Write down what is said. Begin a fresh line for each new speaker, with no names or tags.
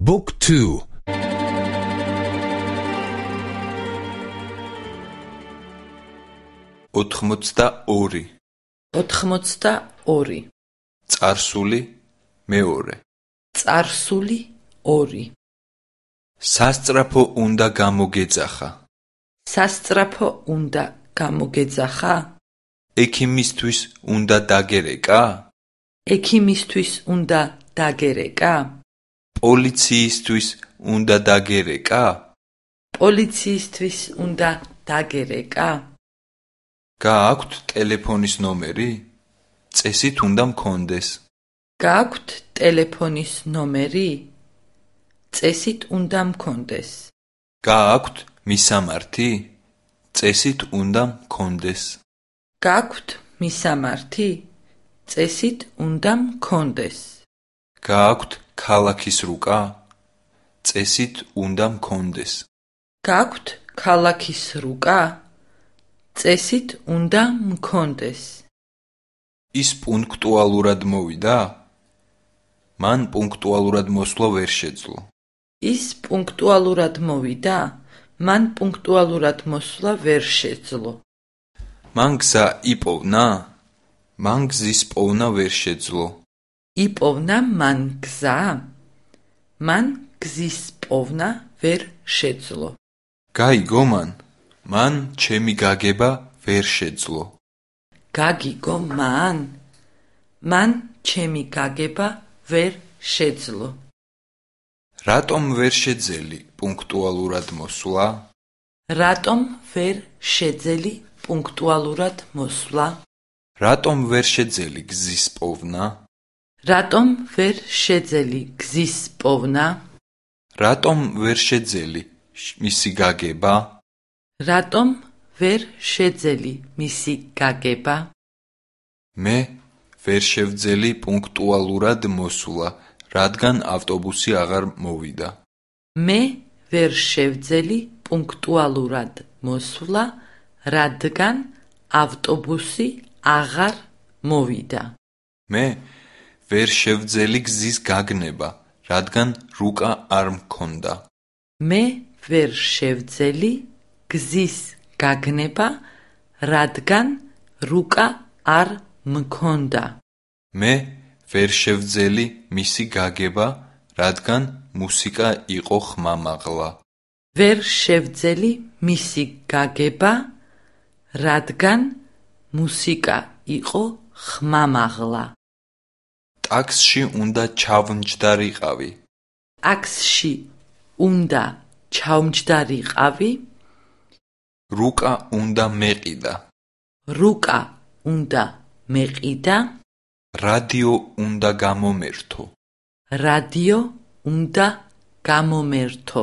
Book 2
82
82
წარსული მეორე.
წარსული 2
სასწრაფო უნდა გამოგეძახა.
სასწრაფო უნდა გამოგეძახა.
ექიმისთვის უნდა დაგერეკა.
ექიმისთვის უნდა დაგერეკა
პოლიციისთვის უნდა დაგერეკა?
პოლიციისთვის უნდა დაგერეკა.
გააქვთ ტელეფონის ნომერი? წესით უნდა მქონდეს.
გააქვთ ტელეფონის ნომერი? წესით უნდა მქონდეს.
გააქვთ მისამართი? წესით უნდა მქონდეს.
გააქვთ მისამართი? წესით უნდა მქონდეს
გააქვთ ქალაქის რუკა წესით უნდა მქონდეს.
გააქვთ ქალაქის რუკა წესით უნდა მქონდეს.
ის პუნქტუალურად მოვიდა მან პუნქტუალურად მოსვლა ვერ შეძლო.
ის პუნქტუალურად მოვიდა მან პუნქტუალურად მოსვლა ვერ შეძლო.
მან გზა იპოვნა მან გზის პოვნა ვერ შეძლო
იპოვნა მან გზა. მან გზის პოვნა ვერ შეძლო.
გაიგო მან. მან ჩემი გაგება ვერ შეძლო.
გაგიგო მან. მან ჩემი გაგება ვერ შეძლო.
რატომ ვერ შეძელი პუნქტუალურად მოსვლა?
რატომ ვერ შეძელი პუნქტუალურად მოსვლა?
რატომ ვერ შეძელი გზის პოვნა
რატომ ვერ შეძელი გზის პოვნა?
რატომ ვერ შეძელი მისი გაგება?
რატომ ვერ შეძელი მისი გაგება?
მე ვერ შევძელი პუნქტუალურად მოსვლა რადგან ავტობუსი აღარ მოვიდა.
მე ვერ შევძელი პუნქტუალურად მოსვლა რადგან ავტობუსი აღარ მოვიდა.
მე ვერ შევძელი გზის გაგნება რადგან რუკა არ მქონდა.
მე ვერ შევძელი გზის გაგნება რადგან რუკა არ მქონდა.
მე ვერ შევძელი მისი გაგება რადგან მუსიკა იყო ხმამაღლა.
ვერ შევძელი მისი გაგება რადგან მუსიკა იყო ხმამაღლა
ტაქსში უნდა ჩავმჯდარიყავი.
ტაქსში უნდა ჩავმჯდარიყავი?
რუკა უნდა მეყიდა.
რუკა უნდა მეყიდა?
რადიო უნდა გამომერთო.
რადიო უნდა გამომერთო